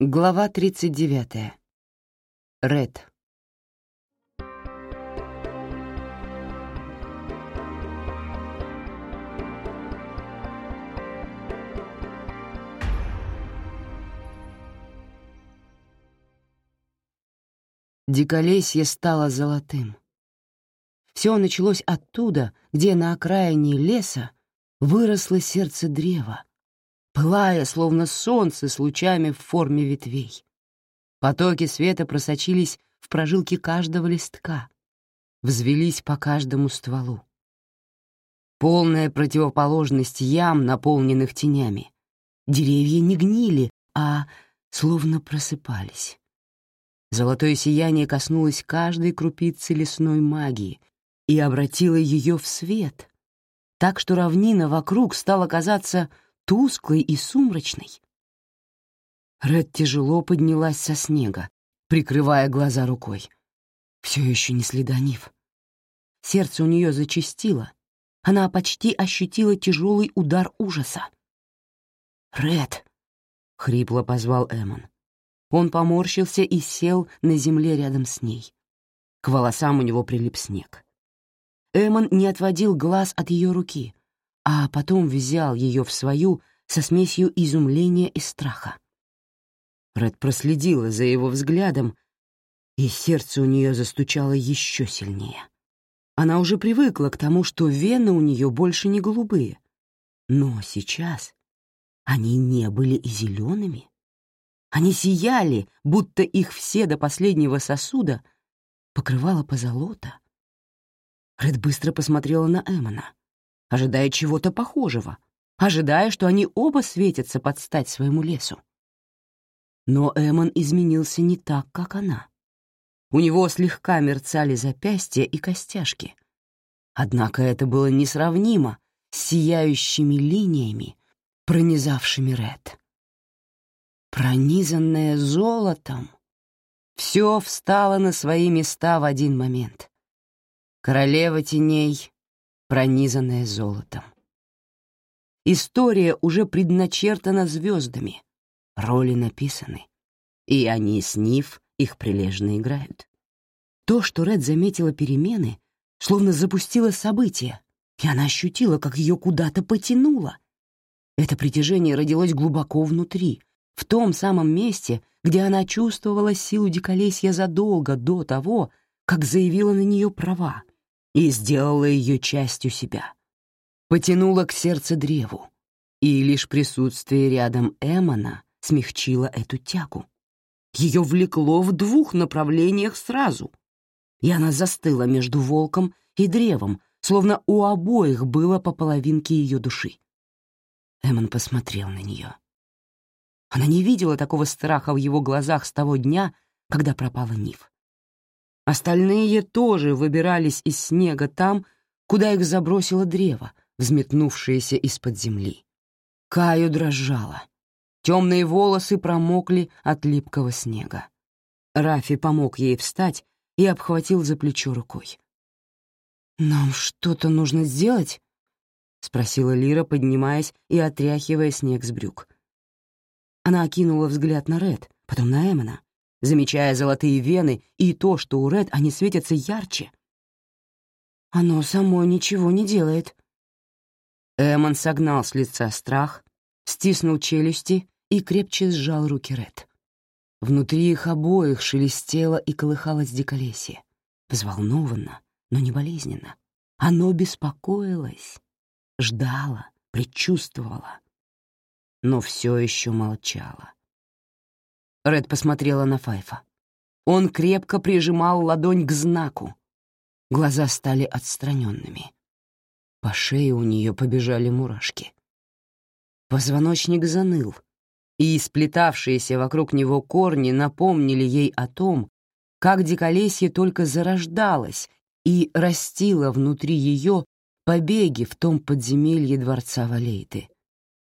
Глава 39. Ред. Диколесье стало золотым. Все началось оттуда, где на окраине леса выросло сердце древа, пылая, словно солнце с лучами в форме ветвей. Потоки света просочились в прожилки каждого листка, взвелись по каждому стволу. Полная противоположность ям, наполненных тенями. Деревья не гнили, а словно просыпались. Золотое сияние коснулось каждой крупицы лесной магии и обратило ее в свет, так что равнина вокруг стала казаться тусклой и сумрачной. Ред тяжело поднялась со снега, прикрывая глаза рукой. Все еще не следа Нив. Сердце у нее зачастило. Она почти ощутила тяжелый удар ужаса. «Ред!» — хрипло позвал Эмон. Он поморщился и сел на земле рядом с ней. К волосам у него прилип снег. Эмон не отводил глаз от ее руки, а потом взял ее в свою со смесью изумления и страха. Ред проследила за его взглядом, и сердце у нее застучало еще сильнее. Она уже привыкла к тому, что вены у нее больше не голубые, но сейчас они не были и зелеными. Они сияли, будто их все до последнего сосуда покрывало позолота. Ред быстро посмотрела на Эмона ожидая чего-то похожего, ожидая, что они оба светятся под стать своему лесу. Но Эмон изменился не так, как она. У него слегка мерцали запястья и костяшки. Однако это было несравнимо с сияющими линиями, пронизавшими Ред. Пронизанное золотом, все встало на свои места в один момент. Королева теней пронизанная золотом. История уже предначертана звездами, роли написаны, и они с Нив их прилежно играют. То, что Ред заметила перемены, словно запустило событие, и она ощутила, как ее куда-то потянуло. Это притяжение родилось глубоко внутри, в том самом месте, где она чувствовала силу диколесья задолго до того, как заявила на нее права и сделала ее частью себя. Потянула к сердцу древу, и лишь присутствие рядом Эмона смягчило эту тягу. Ее влекло в двух направлениях сразу, и она застыла между волком и древом, словно у обоих было по половинке ее души. Эмон посмотрел на нее. Она не видела такого страха в его глазах с того дня, когда пропала Нив. Остальные тоже выбирались из снега там, куда их забросило древо, взметнувшееся из-под земли. Каю дрожала. Темные волосы промокли от липкого снега. Рафи помог ей встать и обхватил за плечо рукой. «Нам что-то нужно сделать?» — спросила Лира, поднимаясь и отряхивая снег с брюк. Она окинула взгляд на Ред, потом на Эмона замечая золотые вены и то, что у Ред они светятся ярче. Оно само ничего не делает. Эмон согнал с лица страх, стиснул челюсти и крепче сжал руки Ред. Внутри их обоих шелестело и колыхалось диколесье. Взволнованно, но не болезненно. Оно беспокоилось, ждало, предчувствовало, но все еще молчало. Ред посмотрела на Файфа. Он крепко прижимал ладонь к знаку. Глаза стали отстраненными. По шее у нее побежали мурашки. Позвоночник заныл, и сплетавшиеся вокруг него корни напомнили ей о том, как диколесье только зарождалось и растило внутри ее побеги в том подземелье дворца Валейты,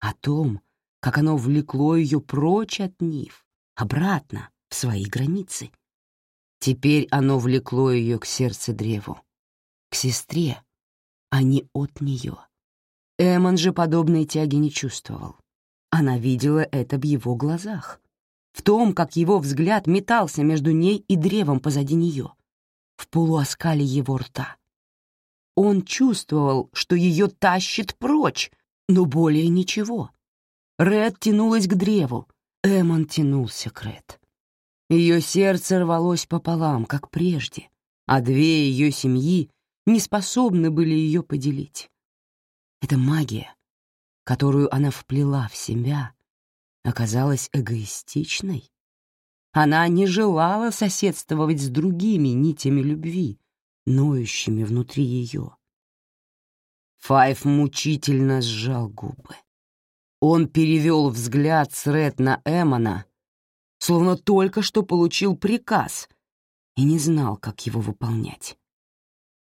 о том, как оно влекло ее прочь от Нив, обратно, в свои границы. Теперь оно влекло ее к сердцу древу, к сестре, а не от нее. Эмон же подобной тяги не чувствовал. Она видела это в его глазах. в том, как его взгляд метался между ней и древом позади нее, в полуоскале его рта. Он чувствовал, что ее тащит прочь, но более ничего. Ред тянулась к древу, Эмон тянулся к Ред. Ее сердце рвалось пополам, как прежде, а две ее семьи не способны были ее поделить. Эта магия, которую она вплела в себя, оказалась эгоистичной. Она не желала соседствовать с другими нитями любви, ноющими внутри ее. Файв мучительно сжал губы. Он перевел взгляд с Ред на Эмона, словно только что получил приказ и не знал, как его выполнять.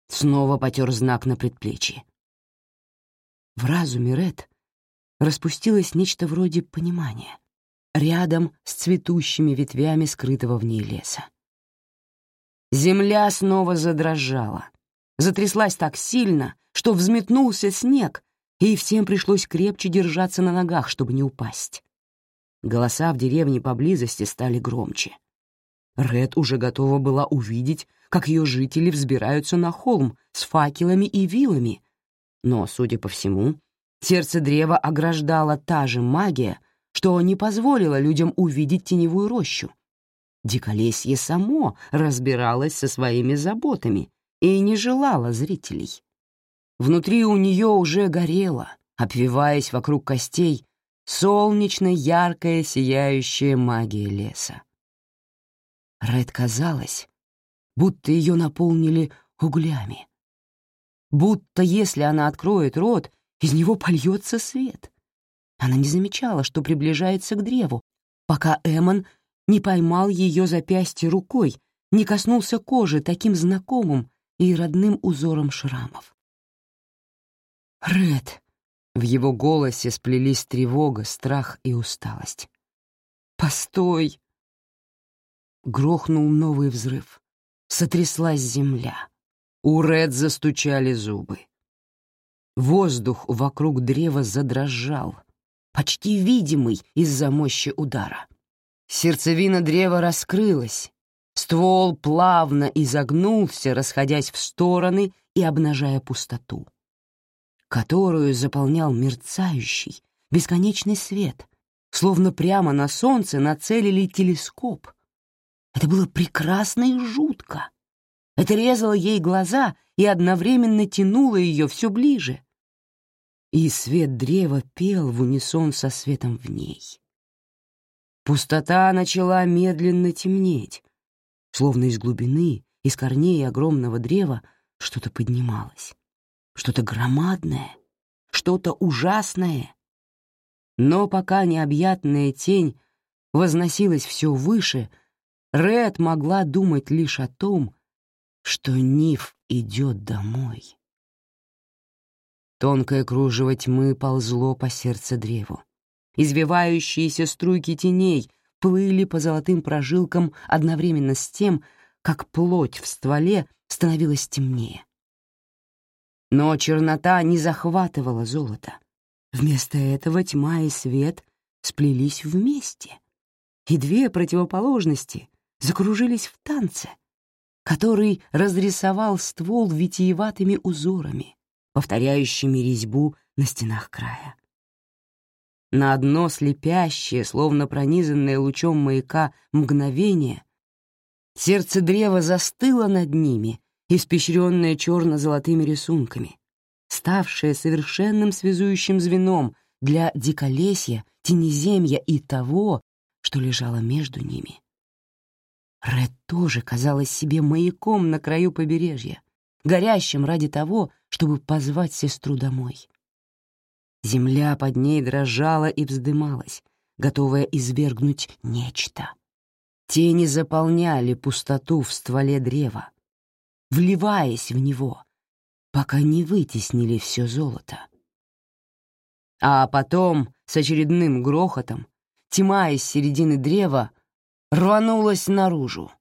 Снова потер знак на предплечье. В разуме Ред распустилось нечто вроде понимания, рядом с цветущими ветвями скрытого в ней леса. Земля снова задрожала, затряслась так сильно, что взметнулся снег, и всем пришлось крепче держаться на ногах, чтобы не упасть. Голоса в деревне поблизости стали громче. Ред уже готова была увидеть, как ее жители взбираются на холм с факелами и вилами, но, судя по всему, сердце древа ограждала та же магия, что не позволила людям увидеть теневую рощу. Диколесье само разбиралось со своими заботами и не желало зрителей. Внутри у нее уже горело, обвиваясь вокруг костей, солнечно яркая сияющая магия леса. Ред казалось, будто ее наполнили углями. Будто если она откроет рот, из него польется свет. Она не замечала, что приближается к древу, пока Эмон не поймал ее запястье рукой, не коснулся кожи таким знакомым и родным узором шрамов. «Ред!» — в его голосе сплелись тревога, страх и усталость. «Постой!» Грохнул новый взрыв. Сотряслась земля. У Ред застучали зубы. Воздух вокруг древа задрожал, почти видимый из-за мощи удара. Сердцевина древа раскрылась, ствол плавно изогнулся, расходясь в стороны и обнажая пустоту, которую заполнял мерцающий, бесконечный свет, словно прямо на солнце нацелили телескоп. Это было прекрасно и жутко. Это резало ей глаза и одновременно тянуло ее все ближе. И свет древа пел в унисон со светом в ней. Пустота начала медленно темнеть, словно из глубины, из корней огромного древа что-то поднималось. Что-то громадное, что-то ужасное. Но пока необъятная тень возносилась все выше, Ред могла думать лишь о том, что Ниф идет домой. Тонкое кружево тьмы ползло по сердцу древу. Извивающиеся струйки теней плыли по золотым прожилкам одновременно с тем, как плоть в стволе становилась темнее. Но чернота не захватывала золото. Вместо этого тьма и свет сплелись вместе, и две противоположности закружились в танце, который разрисовал ствол витиеватыми узорами, повторяющими резьбу на стенах края на одно слепящее, словно пронизанное лучом маяка, мгновение, сердце древа застыло над ними, испещренное черно-золотыми рисунками, ставшее совершенным связующим звеном для диколесья, тенеземья и того, что лежало между ними. Ред тоже казалась себе маяком на краю побережья, горящим ради того, чтобы позвать сестру домой. Земля под ней дрожала и вздымалась, готовая извергнуть нечто. Тени заполняли пустоту в стволе древа, вливаясь в него, пока не вытеснили все золото. А потом, с очередным грохотом, тьма из середины древа рванулась наружу.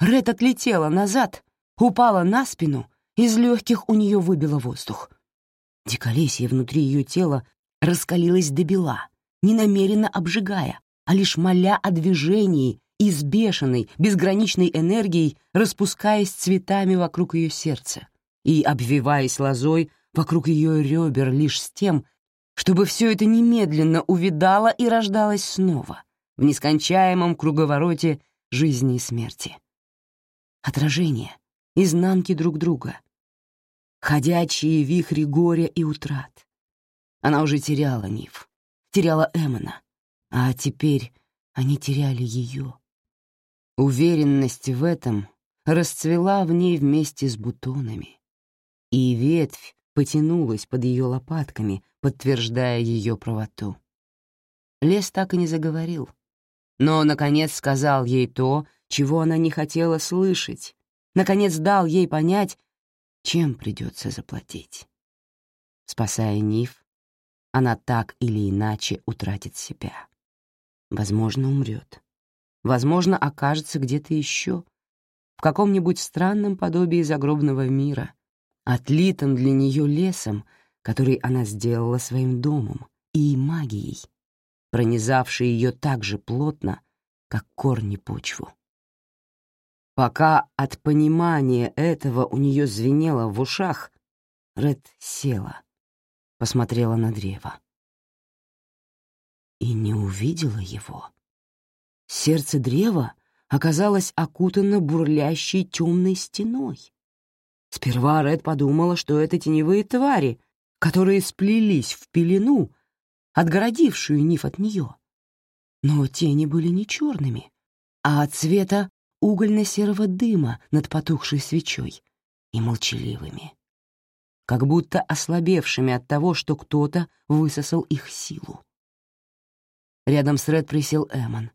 Ред отлетела назад, упала на спину, из легких у нее выбило воздух — Диколесье внутри ее тела раскалилось до бела, ненамеренно обжигая, а лишь моля о движении и с бешеной, безграничной энергией распускаясь цветами вокруг ее сердца и обвиваясь лозой вокруг ее ребер лишь с тем, чтобы все это немедленно увидало и рождалось снова в нескончаемом круговороте жизни и смерти. Отражение, изнанки друг друга, ходячие вихри горя и утрат. Она уже теряла Нив, теряла Эммона, а теперь они теряли ее. Уверенность в этом расцвела в ней вместе с бутонами, и ветвь потянулась под ее лопатками, подтверждая ее правоту. Лес так и не заговорил, но, наконец, сказал ей то, чего она не хотела слышать, наконец дал ей понять, чем придется заплатить. Спасая Ниф, она так или иначе утратит себя. Возможно, умрет. Возможно, окажется где-то еще, в каком-нибудь странном подобии загробного мира, отлитом для нее лесом, который она сделала своим домом, и магией, пронизавшей ее так же плотно, как корни почву. Пока от понимания этого у нее звенело в ушах, Ред села, посмотрела на древо. И не увидела его. Сердце древа оказалось окутано бурлящей темной стеной. Сперва Ред подумала, что это теневые твари, которые сплелись в пелену, отгородившую Ниф от нее. Но тени были не черными, а от цвета угольно-серого дыма над потухшей свечой и молчаливыми, как будто ослабевшими от того, что кто-то высосал их силу. Рядом с Ред присел Эмон,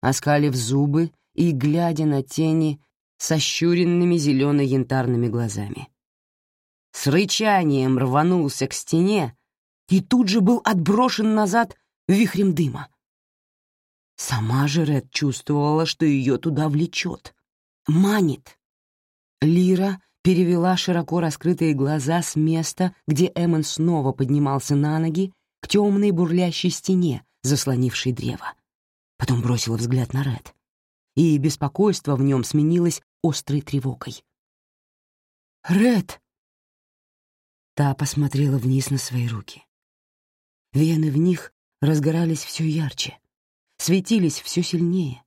оскалив зубы и глядя на тени со щуренными зелено-янтарными глазами. С рычанием рванулся к стене и тут же был отброшен назад вихрем дыма. Сама же Ред чувствовала, что ее туда влечет, манит. Лира перевела широко раскрытые глаза с места, где Эммон снова поднимался на ноги, к темной бурлящей стене, заслонившей древо. Потом бросила взгляд на Ред, и беспокойство в нем сменилось острой тревогой. «Ред!» Та посмотрела вниз на свои руки. Вены в них разгорались все ярче, светились все сильнее.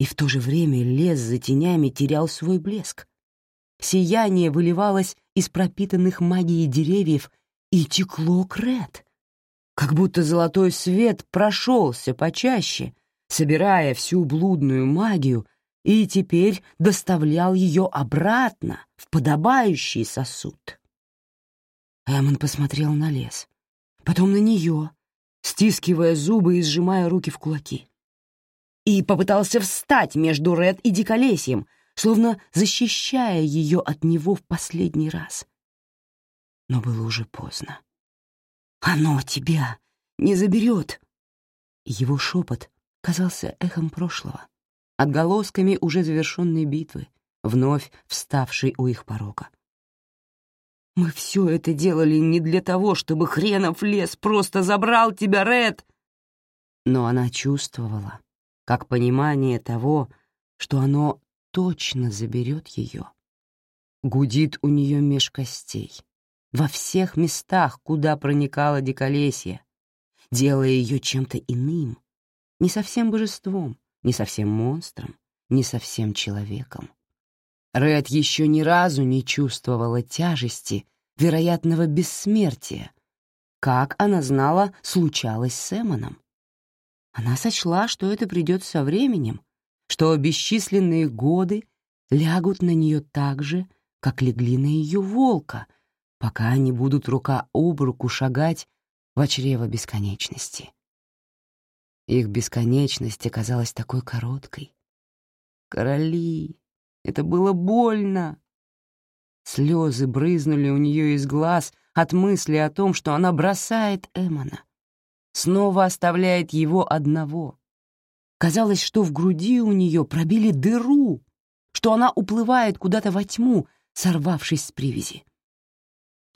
И в то же время лес за тенями терял свой блеск. Сияние выливалось из пропитанных магией деревьев и текло к Ред, как будто золотой свет прошелся почаще, собирая всю блудную магию и теперь доставлял ее обратно в подобающий сосуд. Эммон посмотрел на лес, потом на нее, стискивая зубы и сжимая руки в кулаки. И попытался встать между Ред и Диколесьем, словно защищая ее от него в последний раз. Но было уже поздно. «Оно тебя не заберет!» Его шепот казался эхом прошлого, отголосками уже завершенной битвы, вновь вставшей у их порога. Мы все это делали не для того, чтобы хренов лес просто забрал тебя, Ред. Но она чувствовала, как понимание того, что оно точно заберет ее, гудит у нее меж костей, во всех местах, куда проникала диколесье, делая ее чем-то иным, не совсем божеством, не совсем монстром, не совсем человеком. Ред еще ни разу не чувствовала тяжести вероятного бессмертия, как она знала, случалось с Эмоном. Она сочла, что это придет со временем, что бесчисленные годы лягут на нее так же, как легли на ее волка, пока они будут рука об руку шагать в чрево бесконечности. Их бесконечность оказалась такой короткой. Короли, это было больно. Слезы брызнули у нее из глаз от мысли о том, что она бросает Эмона, снова оставляет его одного. Казалось, что в груди у нее пробили дыру, что она уплывает куда-то во тьму, сорвавшись с привязи.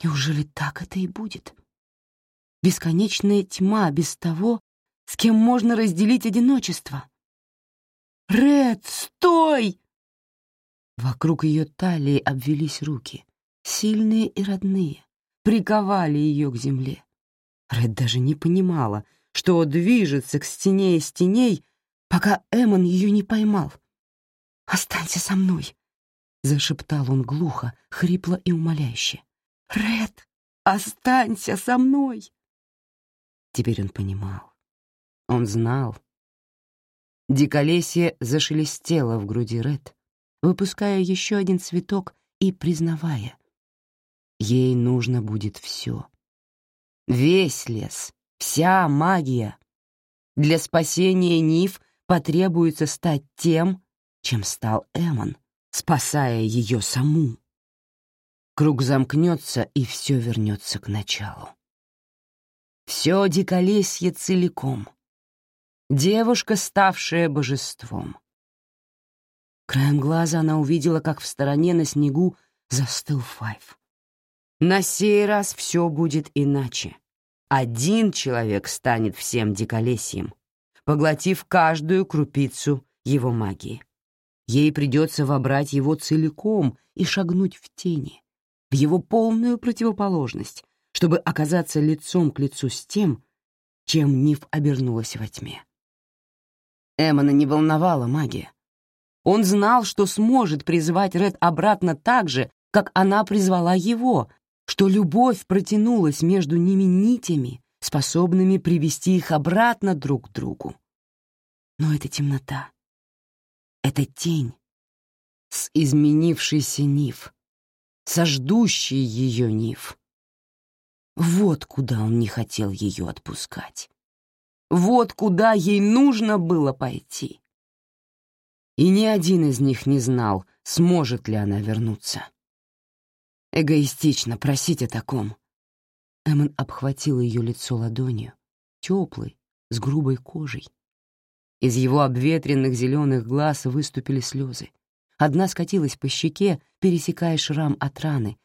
Неужели так это и будет? Бесконечная тьма без того, с кем можно разделить одиночество. «Ред, стой!» Вокруг ее талии обвелись руки, сильные и родные, приковали ее к земле. Ред даже не понимала, что движется к стене из теней, пока Эмон ее не поймал. «Останься со мной!» — зашептал он глухо, хрипло и умоляюще. «Ред, останься со мной!» Теперь он понимал. Он знал. Диколесье зашелестело в груди Ред, выпуская еще один цветок и признавая. Ей нужно будет все. Весь лес, вся магия. Для спасения Ниф потребуется стать тем, чем стал Эмон, спасая ее саму. Круг замкнется, и все вернется к началу. Все диколесье целиком. Девушка, ставшая божеством. Краем глаза она увидела, как в стороне на снегу застыл Файв. На сей раз все будет иначе. Один человек станет всем диколесьем, поглотив каждую крупицу его магии. Ей придется вобрать его целиком и шагнуть в тени, в его полную противоположность, чтобы оказаться лицом к лицу с тем, чем Ниф обернулась во тьме. Эмона не волновала магия. Он знал, что сможет призвать Ред обратно так же, как она призвала его, что любовь протянулась между ними нитями, способными привести их обратно друг к другу. Но это темнота. Это тень с изменившейся Нив, со ждущей ее Нив. Вот куда он не хотел ее отпускать. Вот куда ей нужно было пойти. И ни один из них не знал, сможет ли она вернуться. Эгоистично просить о таком. Эммон обхватил ее лицо ладонью, теплой, с грубой кожей. Из его обветренных зеленых глаз выступили слезы. Одна скатилась по щеке, пересекая шрам от раны,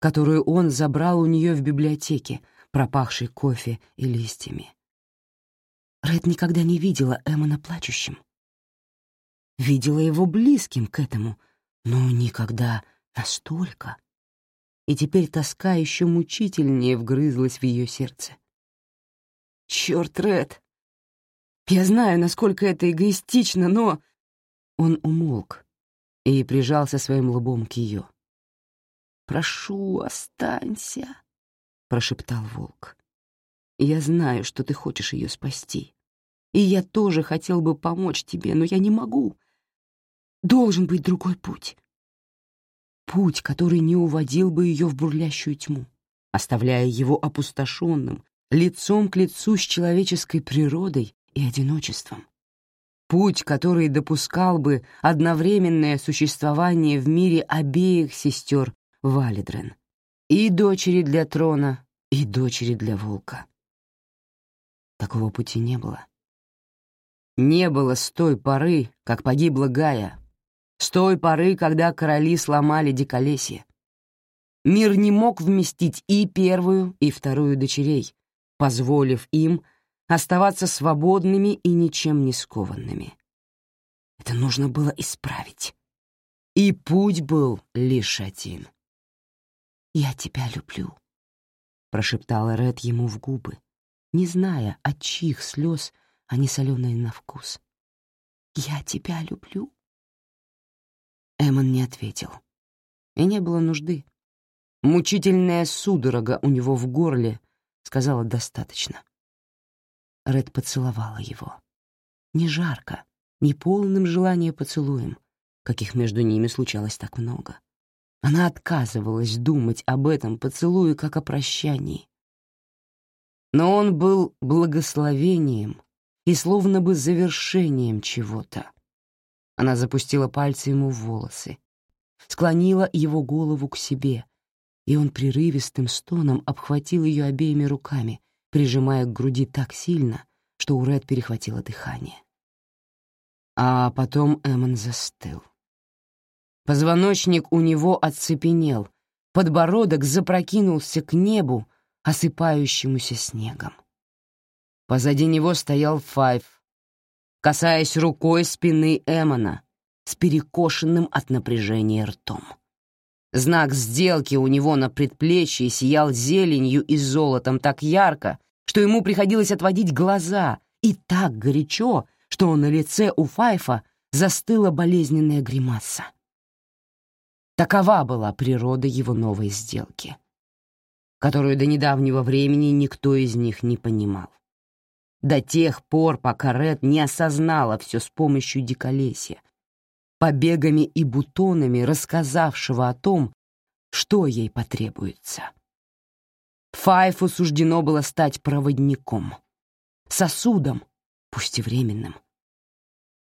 которую он забрал у нее в библиотеке, пропахшей кофе и листьями. Ред никогда не видела Эммона плачущим. Видела его близким к этому, но никогда настолько. И теперь тоска еще мучительнее вгрызлась в ее сердце. «Черт, Ред! Я знаю, насколько это эгоистично, но...» Он умолк и прижался своим лбом к ее. «Прошу, останься», — прошептал волк. «Я знаю, что ты хочешь ее спасти. И я тоже хотел бы помочь тебе, но я не могу. Должен быть другой путь. Путь, который не уводил бы ее в бурлящую тьму, оставляя его опустошенным, лицом к лицу с человеческой природой и одиночеством. Путь, который допускал бы одновременное существование в мире обеих сестер Валидрен. И дочери для трона, и дочери для волка. Такого пути не было. Не было с той поры, как погибла Гая, с той поры, когда короли сломали диколесье. Мир не мог вместить и первую, и вторую дочерей, позволив им оставаться свободными и ничем не скованными. Это нужно было исправить. И путь был лишь один. «Я тебя люблю», — прошептала Ред ему в губы, не зная, от чьих слез они соленые на вкус. «Я тебя люблю». Эмон не ответил. И не было нужды. Мучительная судорога у него в горле сказала достаточно. Ред поцеловала его. Не жарко, не полным желания поцелуем, каких между ними случалось так много. Она отказывалась думать об этом поцелуе как о прощании. Но он был благословением и словно бы завершением чего-то. Она запустила пальцы ему в волосы, склонила его голову к себе, и он прерывистым стоном обхватил ее обеими руками, прижимая к груди так сильно, что у Ред перехватило дыхание. А потом Эммон застыл. Позвоночник у него оцепенел, подбородок запрокинулся к небу, осыпающемуся снегом. Позади него стоял Файв, касаясь рукой спины Эмона с перекошенным от напряжения ртом. Знак сделки у него на предплечье сиял зеленью и золотом так ярко, что ему приходилось отводить глаза, и так горячо, что на лице у Файфа застыла болезненная гримаса. Такова была природа его новой сделки, которую до недавнего времени никто из них не понимал. До тех пор, пока Ред не осознала все с помощью диколесья, побегами и бутонами рассказавшего о том, что ей потребуется. Файфу суждено было стать проводником, сосудом, пусть и временным.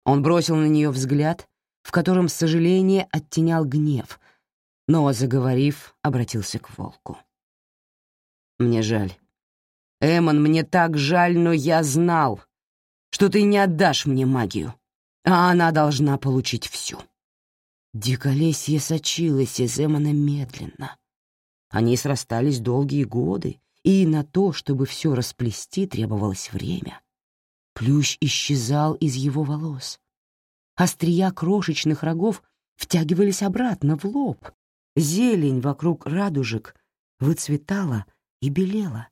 Он бросил на нее взгляд, в котором сожаление оттенял гнев, но, заговорив, обратился к волку. «Мне жаль. Эмон, мне так жаль, но я знал, что ты не отдашь мне магию, а она должна получить всю». Диколесье сочилось из Эмона медленно. Они срастались долгие годы, и на то, чтобы все расплести, требовалось время. Плющ исчезал из его волос. Острия крошечных рогов втягивались обратно в лоб. Зелень вокруг радужек выцветала и белела.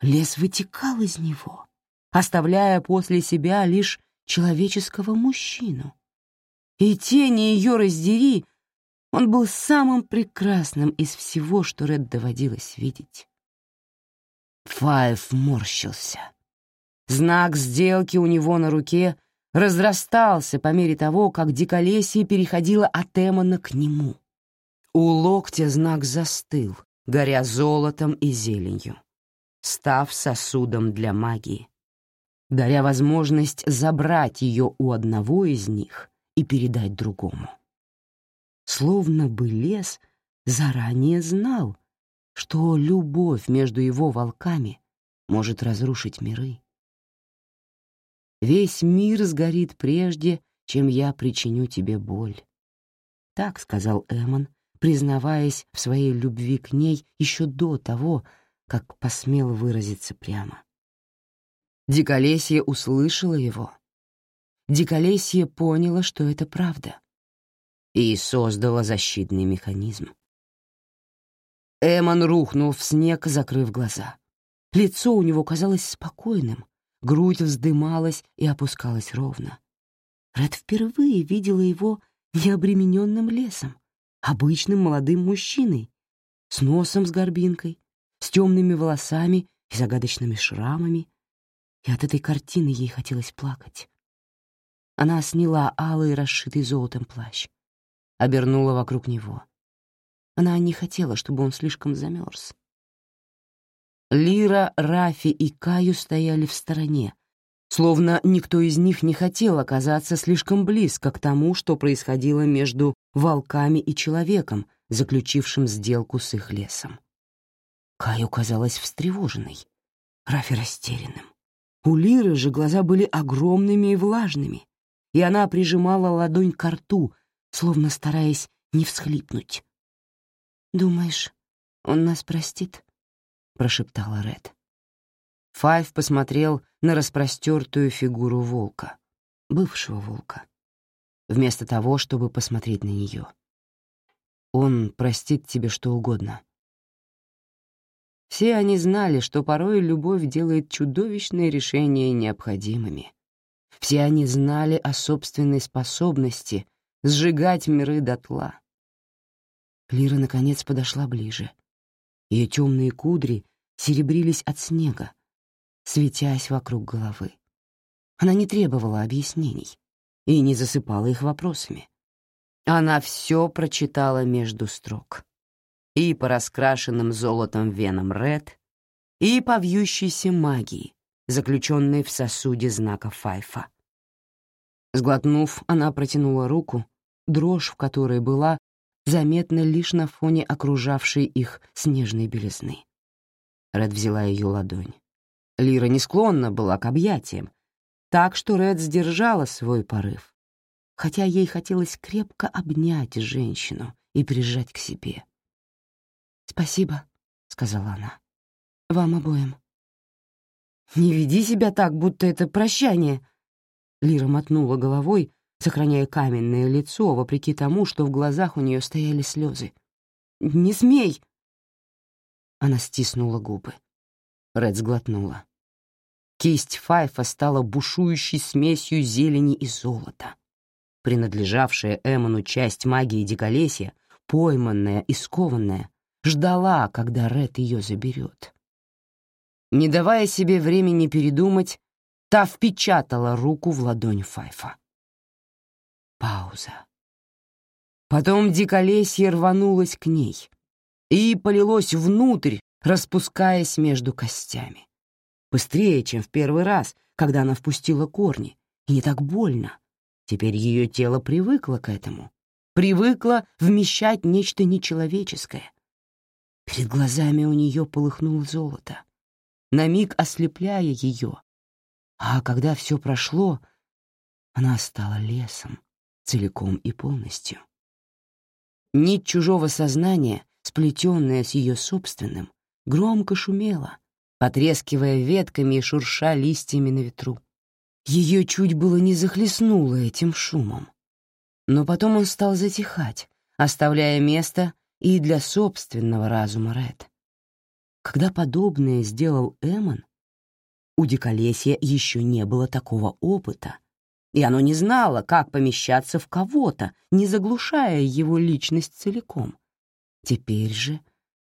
Лес вытекал из него, оставляя после себя лишь человеческого мужчину. И тени ее раздери, он был самым прекрасным из всего, что Ред доводилось видеть. Файв морщился. Знак сделки у него на руке разрастался по мере того, как диколесье переходило от Эмона к нему. У локтя знак застыл, горя золотом и зеленью, став сосудом для магии, даря возможность забрать ее у одного из них и передать другому. Словно бы лес заранее знал, что любовь между его волками может разрушить миры. Весь мир сгорит прежде, чем я причиню тебе боль. Так сказал Эмон, признаваясь в своей любви к ней еще до того, как посмел выразиться прямо. Диколесье услышала его Диколесье поняла, что это правда, и создала защитный механизм. Эмон рухнул в снег, закрыв глаза. Лицо у него казалось спокойным, грудь вздымалась и опускалась ровно. Ред впервые видела его необремененным лесом, обычным молодым мужчиной, с носом с горбинкой, с темными волосами и загадочными шрамами, и от этой картины ей хотелось плакать. Она сняла алый, расшитый золотом плащ, обернула вокруг него. Она не хотела, чтобы он слишком замерз. Лира, Рафи и Каю стояли в стороне, словно никто из них не хотел оказаться слишком близко к тому, что происходило между волками и человеком, заключившим сделку с их лесом. Каю казалась встревоженной, Рафи растерянным. У Лиры же глаза были огромными и влажными, и она прижимала ладонь к рту, словно стараясь не всхлипнуть. «Думаешь, он нас простит?» — прошептала Ред. Файв посмотрел на распростертую фигуру волка, бывшего волка, вместо того, чтобы посмотреть на нее. «Он простит тебе что угодно». Все они знали, что порой любовь делает чудовищные решения необходимыми, все они знали о собственной способности сжигать миры дотла. Лира, наконец, подошла ближе. Ее темные кудри серебрились от снега, светясь вокруг головы. Она не требовала объяснений и не засыпала их вопросами. Она все прочитала между строк. И по раскрашенным золотом венам Ред, и по вьющейся магии, заключенной в сосуде знака Файфа. Сглотнув, она протянула руку, дрожь в которой была заметна лишь на фоне окружавшей их снежной белизны. Ред взяла ее ладонь. Лира не склонна была к объятиям, так что Ред сдержала свой порыв, хотя ей хотелось крепко обнять женщину и прижать к себе. «Спасибо», — сказала она, — «вам обоим». «Не веди себя так, будто это прощание!» Лира мотнула головой, сохраняя каменное лицо, вопреки тому, что в глазах у нее стояли слезы. «Не смей!» Она стиснула губы. Ред сглотнула. Кисть Файфа стала бушующей смесью зелени и золота. Принадлежавшая Эмону часть магии диколесья, пойманная и скованная, ждала, когда Ред ее заберет. Не давая себе времени передумать, та впечатала руку в ладонь Файфа. Пауза. Потом диколесье рванулось к ней и полилось внутрь, распускаясь между костями. Быстрее, чем в первый раз, когда она впустила корни, и не так больно. Теперь ее тело привыкло к этому, привыкло вмещать нечто нечеловеческое. Перед глазами у нее полыхнуло золото, на миг ослепляя ее. А когда все прошло, она стала лесом, целиком и полностью. Нить чужого сознания, сплетенная с ее собственным, громко шумела, потрескивая ветками и шурша листьями на ветру. Ее чуть было не захлестнуло этим шумом. Но потом он стал затихать, оставляя место и для собственного разума Ред. Когда подобное сделал Эмон, у Диколесья еще не было такого опыта, и оно не знало, как помещаться в кого-то, не заглушая его личность целиком. Теперь же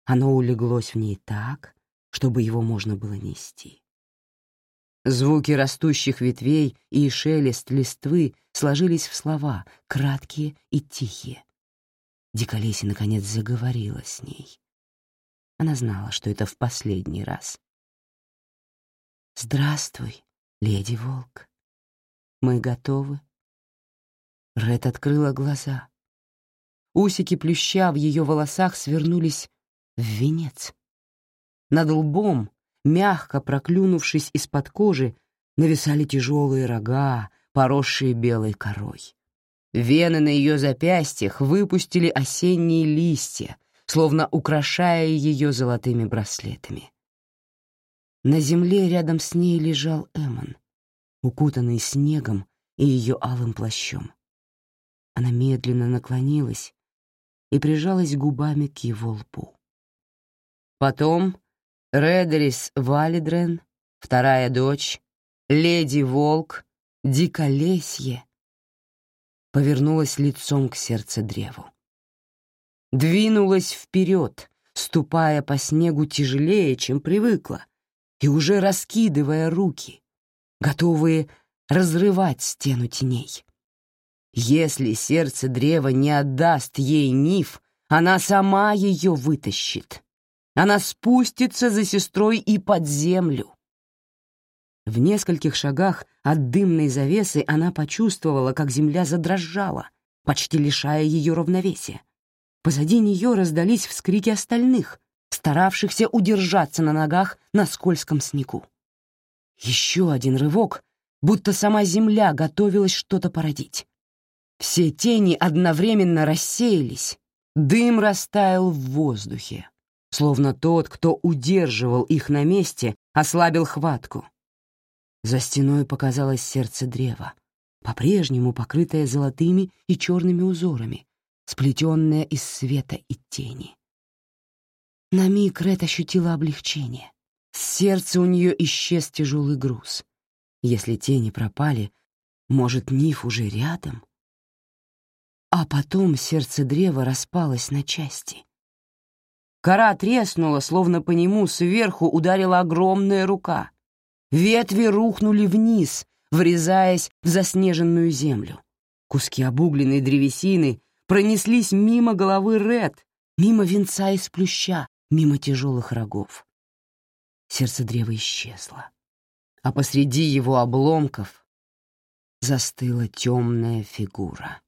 оно улеглось в ней так, чтобы его можно было нести. Звуки растущих ветвей и шелест листвы сложились в слова, краткие и тихие. Диколеси наконец заговорила с ней. Она знала, что это в последний раз. «Здравствуй, леди Волк. Мы готовы?» Ред открыла глаза. Усики плюща в ее волосах свернулись в венец. Над лбом, мягко проклюнувшись из-под кожи, нависали тяжелые рога, поросшие белой корой. Вены на ее запястьях выпустили осенние листья, словно украшая ее золотыми браслетами. На земле рядом с ней лежал Эмон, укутанный снегом и ее алым плащом. Она медленно наклонилась и прижалась губами к его лбу. Потом Редерис Валидрен, вторая дочь, леди Волк, Диколесье, повернулась лицом к сердцу древу. Двинулась вперед, ступая по снегу тяжелее, чем привыкла, и уже раскидывая руки, готовые разрывать стену теней. Если сердце древа не отдаст ей Ниф, она сама ее вытащит. Она спустится за сестрой и под землю. В нескольких шагах от дымной завесы она почувствовала, как земля задрожала, почти лишая ее равновесия. Позади нее раздались вскрики остальных, старавшихся удержаться на ногах на скользком снегу. Еще один рывок, будто сама земля готовилась что-то породить. Все тени одновременно рассеялись, дым растаял в воздухе, словно тот, кто удерживал их на месте, ослабил хватку. За стеной показалось сердце древа, по-прежнему покрытое золотыми и черными узорами, сплетенное из света и тени. На миг Ред ощутила облегчение. С сердца у нее исчез тяжелый груз. Если тени пропали, может, Ниф уже рядом? А потом сердце древа распалось на части. Кора треснула, словно по нему сверху ударила огромная рука. Ветви рухнули вниз, врезаясь в заснеженную землю. Куски обугленной древесины пронеслись мимо головы Ред, мимо венца из плюща, мимо тяжелых рогов. Сердце древа исчезло, а посреди его обломков застыла темная фигура.